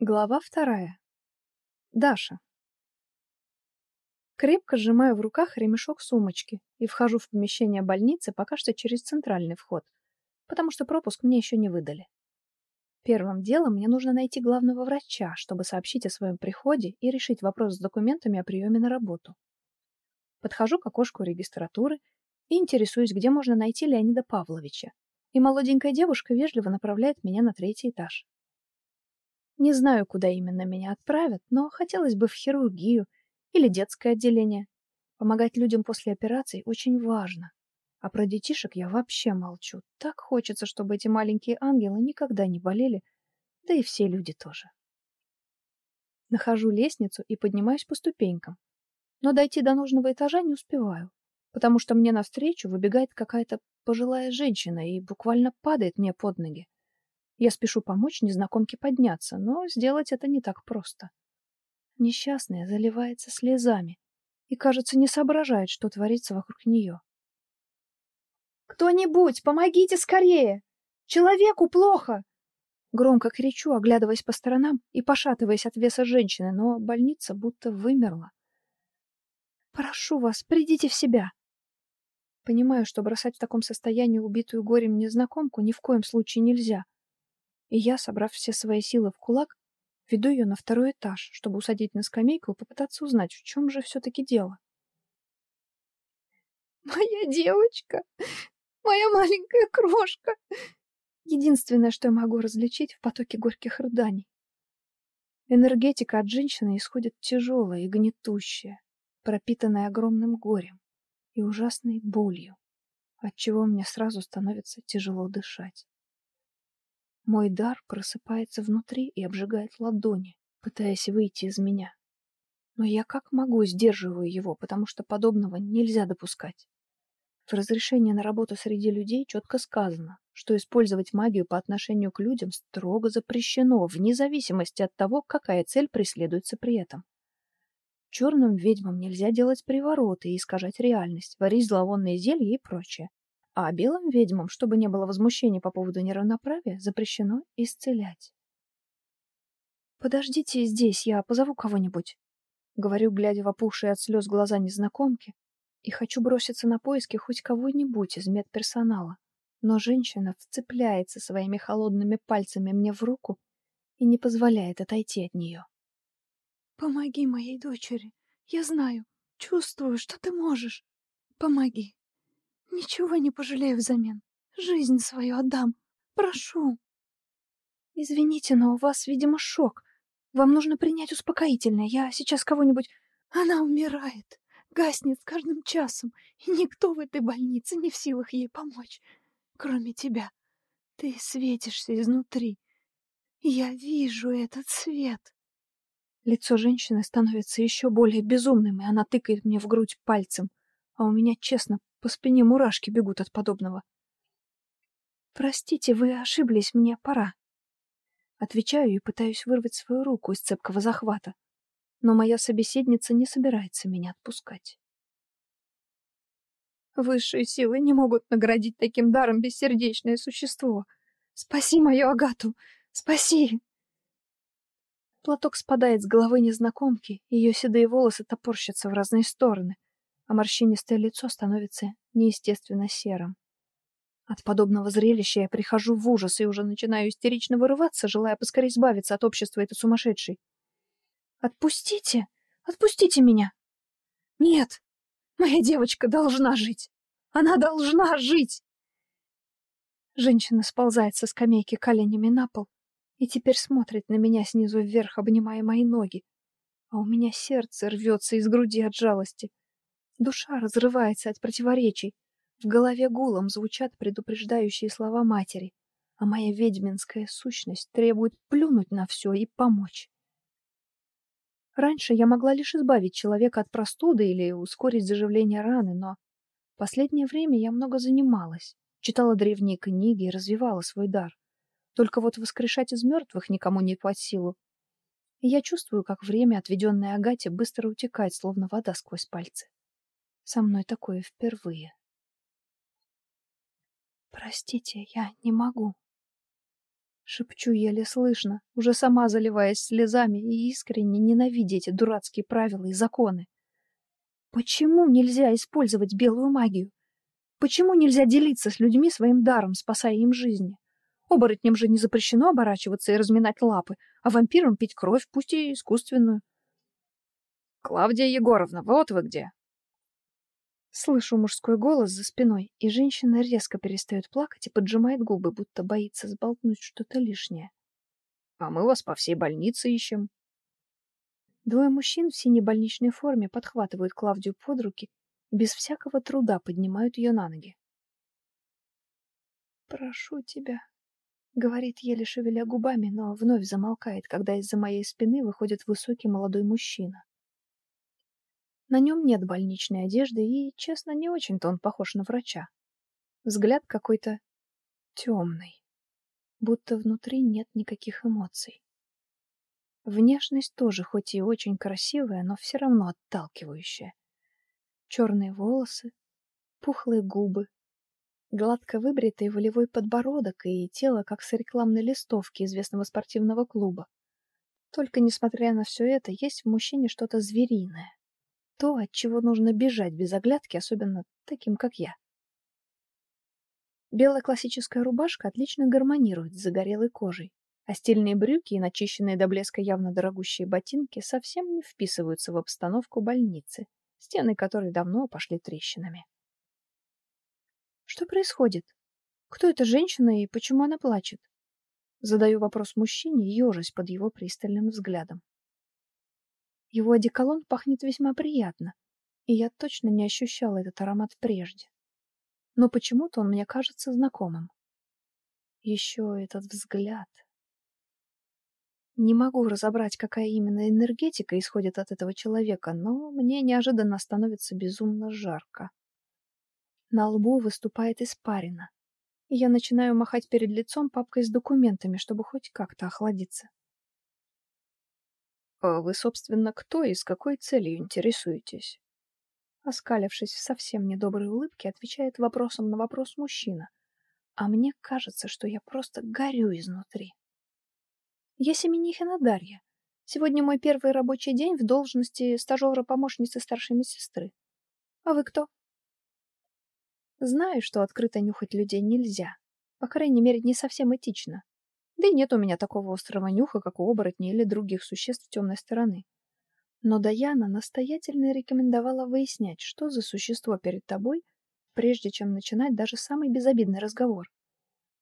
Глава вторая. Даша. Крепко сжимаю в руках ремешок сумочки и вхожу в помещение больницы пока что через центральный вход, потому что пропуск мне еще не выдали. Первым делом мне нужно найти главного врача, чтобы сообщить о своем приходе и решить вопрос с документами о приеме на работу. Подхожу к окошку регистратуры и интересуюсь, где можно найти Леонида Павловича. И молоденькая девушка вежливо направляет меня на третий этаж. Не знаю, куда именно меня отправят, но хотелось бы в хирургию или детское отделение. Помогать людям после операций очень важно. А про детишек я вообще молчу. Так хочется, чтобы эти маленькие ангелы никогда не болели, да и все люди тоже. Нахожу лестницу и поднимаюсь по ступенькам. Но дойти до нужного этажа не успеваю, потому что мне навстречу выбегает какая-то пожилая женщина и буквально падает мне под ноги. Я спешу помочь незнакомке подняться, но сделать это не так просто. Несчастная заливается слезами и, кажется, не соображает, что творится вокруг нее. «Кто-нибудь, помогите скорее! Человеку плохо!» Громко кричу, оглядываясь по сторонам и пошатываясь от веса женщины, но больница будто вымерла. «Прошу вас, придите в себя!» Понимаю, что бросать в таком состоянии убитую горем незнакомку ни в коем случае нельзя, и я, собрав все свои силы в кулак, веду ее на второй этаж, чтобы усадить на скамейку и попытаться узнать, в чем же все-таки дело. «Моя девочка! Моя маленькая крошка!» Единственное, что я могу различить в потоке горьких рыданий. Энергетика от женщины исходит тяжелая и гнетущая, пропитанная огромным горем и ужасной болью, отчего мне сразу становится тяжело дышать. Мой дар просыпается внутри и обжигает ладони, пытаясь выйти из меня. Но я как могу сдерживаю его, потому что подобного нельзя допускать. В разрешении на работу среди людей четко сказано, что использовать магию по отношению к людям строго запрещено, вне зависимости от того, какая цель преследуется при этом. Черным ведьмам нельзя делать привороты и искажать реальность, варить зловонные зелья и прочее. А белым ведьмам, чтобы не было возмущений по поводу неравноправия, запрещено исцелять. «Подождите здесь, я позову кого-нибудь», — говорю, глядя в опухшие от слез глаза незнакомки, и хочу броситься на поиски хоть кого-нибудь из медперсонала. Но женщина вцепляется своими холодными пальцами мне в руку и не позволяет отойти от нее. «Помоги моей дочери. Я знаю, чувствую, что ты можешь. Помоги». Ничего не пожалею взамен. Жизнь свою отдам. Прошу. Извините, но у вас, видимо, шок. Вам нужно принять успокоительное. Я сейчас кого-нибудь... Она умирает. Гаснет с каждым часом. И никто в этой больнице не в силах ей помочь. Кроме тебя. Ты светишься изнутри. Я вижу этот свет. Лицо женщины становится еще более безумным, и она тыкает мне в грудь пальцем. А у меня, честно, по спине мурашки бегут от подобного. «Простите, вы ошиблись, мне пора». Отвечаю и пытаюсь вырвать свою руку из цепкого захвата, но моя собеседница не собирается меня отпускать. Высшие силы не могут наградить таким даром бессердечное существо. Спаси мою Агату! Спаси! Платок спадает с головы незнакомки, ее седые волосы топорщатся в разные стороны а морщинистое лицо становится неестественно серым. От подобного зрелища я прихожу в ужас и уже начинаю истерично вырываться, желая поскорее избавиться от общества этой сумасшедшей. «Отпустите! Отпустите меня!» «Нет! Моя девочка должна жить! Она должна жить!» Женщина сползает со скамейки коленями на пол и теперь смотрит на меня снизу вверх, обнимая мои ноги. А у меня сердце рвется из груди от жалости. Душа разрывается от противоречий. В голове гулом звучат предупреждающие слова матери, а моя ведьминская сущность требует плюнуть на все и помочь. Раньше я могла лишь избавить человека от простуды или ускорить заживление раны, но в последнее время я много занималась, читала древние книги и развивала свой дар. Только вот воскрешать из мертвых никому не под силу. И я чувствую, как время, отведенное Агате, быстро утекает, словно вода сквозь пальцы. Со мной такое впервые. Простите, я не могу. Шепчу еле слышно, уже сама заливаясь слезами и искренне ненавидя эти дурацкие правила и законы. Почему нельзя использовать белую магию? Почему нельзя делиться с людьми своим даром, спасая им жизни? Оборотням же не запрещено оборачиваться и разминать лапы, а вампирам пить кровь, пусть и искусственную. «Клавдия Егоровна, вот вы где!» Слышу мужской голос за спиной, и женщина резко перестает плакать и поджимает губы, будто боится сболтнуть что-то лишнее. «А мы вас по всей больнице ищем». Двое мужчин в синей больничной форме подхватывают Клавдию под руки без всякого труда поднимают ее на ноги. «Прошу тебя», — говорит, еле шевеля губами, но вновь замолкает, когда из-за моей спины выходит высокий молодой мужчина. На нем нет больничной одежды, и, честно, не очень-то он похож на врача. Взгляд какой-то темный, будто внутри нет никаких эмоций. Внешность тоже хоть и очень красивая, но все равно отталкивающая. Черные волосы, пухлые губы, гладко выбритый волевой подбородок и тело, как с рекламной листовки известного спортивного клуба. Только, несмотря на все это, есть в мужчине что-то звериное то, от чего нужно бежать без оглядки, особенно таким, как я. Белая классическая рубашка отлично гармонирует с загорелой кожей, а стильные брюки и начищенные до блеска явно дорогущие ботинки совсем не вписываются в обстановку больницы, стены которой давно пошли трещинами. Что происходит? Кто эта женщина и почему она плачет? Задаю вопрос мужчине, ежась под его пристальным взглядом. Его одеколон пахнет весьма приятно, и я точно не ощущала этот аромат прежде. Но почему-то он мне кажется знакомым. Еще этот взгляд. Не могу разобрать, какая именно энергетика исходит от этого человека, но мне неожиданно становится безумно жарко. На лбу выступает испарина, и я начинаю махать перед лицом папкой с документами, чтобы хоть как-то охладиться. А вы, собственно, кто и с какой целью интересуетесь? Оскалившись в совсем недоброй улыбке, отвечает вопросом на вопрос мужчина. А мне кажется, что я просто горю изнутри. Я Семенихина Дарья. Сегодня мой первый рабочий день в должности стажера-помощницы старшей медсестры. А вы кто? Знаю, что открыто нюхать людей нельзя. По крайней мере, не совсем этично. Да и нет у меня такого острого нюха, как у оборотней или других существ темной стороны. Но Даяна настоятельно рекомендовала выяснять, что за существо перед тобой, прежде чем начинать даже самый безобидный разговор.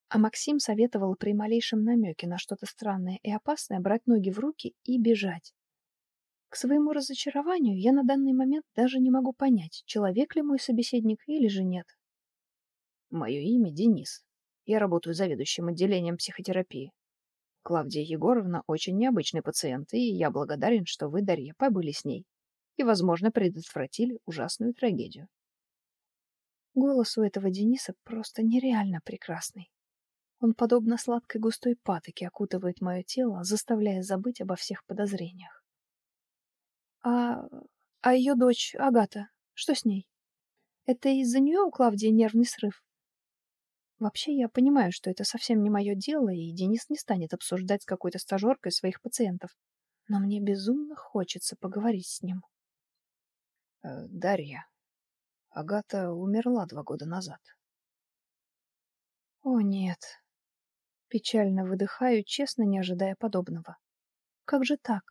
А Максим советовал при малейшем намеке на что-то странное и опасное брать ноги в руки и бежать. К своему разочарованию я на данный момент даже не могу понять, человек ли мой собеседник или же нет. Мое имя Денис. Я работаю заведующим отделением психотерапии. Клавдия Егоровна очень необычный пациент, и я благодарен, что вы, Дарья, побыли с ней и, возможно, предотвратили ужасную трагедию. Голос у этого Дениса просто нереально прекрасный. Он, подобно сладкой густой патоке, окутывает мое тело, заставляя забыть обо всех подозрениях. А... а ее дочь, Агата, что с ней? Это из-за нее у Клавдии нервный срыв? Вообще, я понимаю, что это совсем не мое дело, и Денис не станет обсуждать с какой-то стажеркой своих пациентов. Но мне безумно хочется поговорить с ним. Э, Дарья, Агата умерла два года назад. О, нет. Печально выдыхаю, честно не ожидая подобного. Как же так?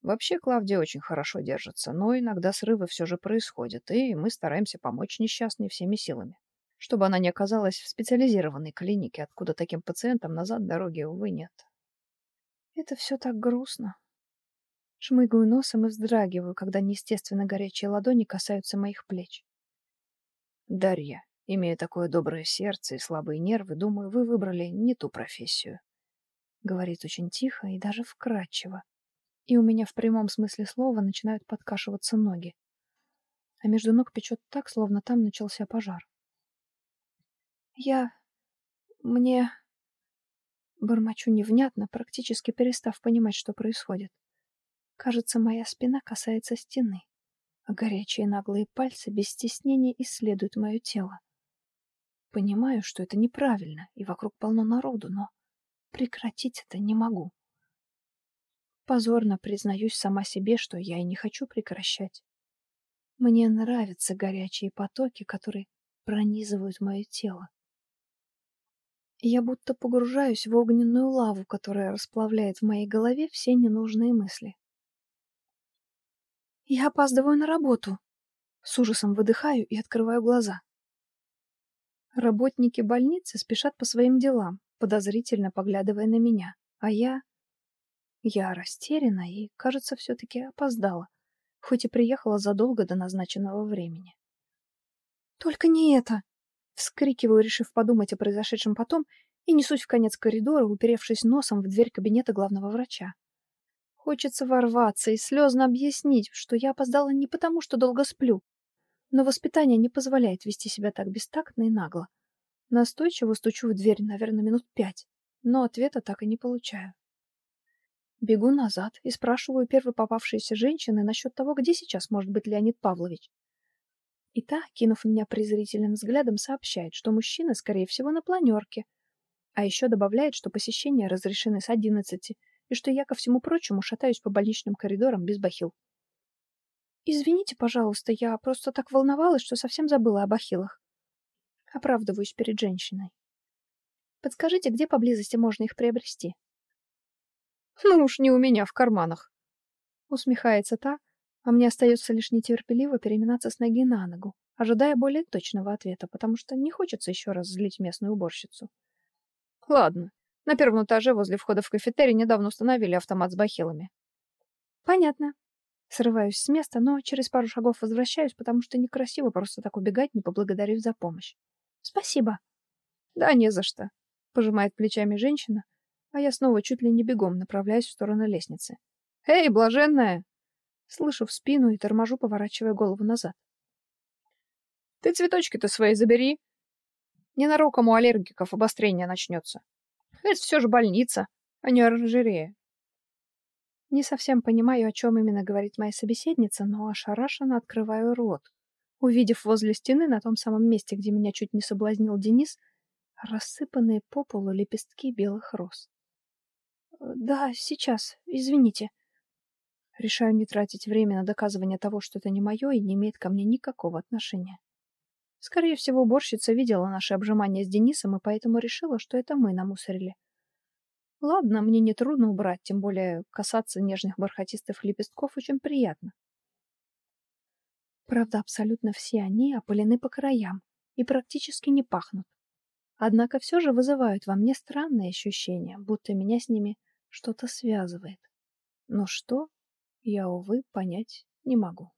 Вообще Клавдия очень хорошо держится, но иногда срывы все же происходят, и мы стараемся помочь несчастной всеми силами чтобы она не оказалась в специализированной клинике, откуда таким пациентам назад дороги, увы, нет. Это все так грустно. Шмыгаю носом и вздрагиваю, когда неестественно горячие ладони касаются моих плеч. Дарья, имея такое доброе сердце и слабые нервы, думаю, вы выбрали не ту профессию. Говорит очень тихо и даже вкрадчиво. И у меня в прямом смысле слова начинают подкашиваться ноги. А между ног печет так, словно там начался пожар. Я... мне... Бормочу невнятно, практически перестав понимать, что происходит. Кажется, моя спина касается стены, а горячие наглые пальцы без стеснения исследуют мое тело. Понимаю, что это неправильно, и вокруг полно народу, но прекратить это не могу. Позорно признаюсь сама себе, что я и не хочу прекращать. Мне нравятся горячие потоки, которые пронизывают мое тело. Я будто погружаюсь в огненную лаву, которая расплавляет в моей голове все ненужные мысли. Я опаздываю на работу. С ужасом выдыхаю и открываю глаза. Работники больницы спешат по своим делам, подозрительно поглядывая на меня, а я... Я растеряна и, кажется, все-таки опоздала, хоть и приехала задолго до назначенного времени. «Только не это!» Вскрикиваю, решив подумать о произошедшем потом, и несусь в конец коридора, уперевшись носом в дверь кабинета главного врача. Хочется ворваться и слезно объяснить, что я опоздала не потому, что долго сплю, но воспитание не позволяет вести себя так бестактно и нагло. Настойчиво стучу в дверь, наверное, минут пять, но ответа так и не получаю. Бегу назад и спрашиваю первой попавшейся женщины насчет того, где сейчас может быть Леонид Павлович. И та, кинув меня презрительным взглядом, сообщает, что мужчина, скорее всего, на планерке. А еще добавляет, что посещения разрешены с одиннадцати, и что я, ко всему прочему, шатаюсь по больничным коридорам без бахил. Извините, пожалуйста, я просто так волновалась, что совсем забыла о бахилах. Оправдываюсь перед женщиной. Подскажите, где поблизости можно их приобрести? Ну уж не у меня в карманах. Усмехается та, а мне остается лишь нетерпеливо переминаться с ноги на ногу, ожидая более точного ответа, потому что не хочется еще раз злить местную уборщицу. Ладно. На первом этаже возле входа в кафетерий недавно установили автомат с бахилами. Понятно. Срываюсь с места, но через пару шагов возвращаюсь, потому что некрасиво просто так убегать, не поблагодарив за помощь. Спасибо. Да не за что, пожимает плечами женщина, а я снова чуть ли не бегом направляюсь в сторону лестницы. Эй, блаженная, Слышу в спину и торможу, поворачивая голову назад. Ты цветочки-то свои забери. Ненароком у аллергиков обострение начнется. Это все же больница, а не оранжерея. Не совсем понимаю, о чем именно говорит моя собеседница, но ошарашенно открываю рот, увидев возле стены, на том самом месте, где меня чуть не соблазнил Денис, рассыпанные по полу лепестки белых роз. «Да, сейчас, извините», Решаю не тратить время на доказывание того, что это не мое и не имеет ко мне никакого отношения. Скорее всего, уборщица видела наше обжимание с Денисом и поэтому решила, что это мы намусорили. Ладно, мне не трудно убрать, тем более касаться нежных бархатистых лепестков очень приятно. Правда, абсолютно все они опылены по краям и практически не пахнут. Однако все же вызывают во мне странное ощущение, будто меня с ними что-то связывает. Но что, я, увы, понять не могу.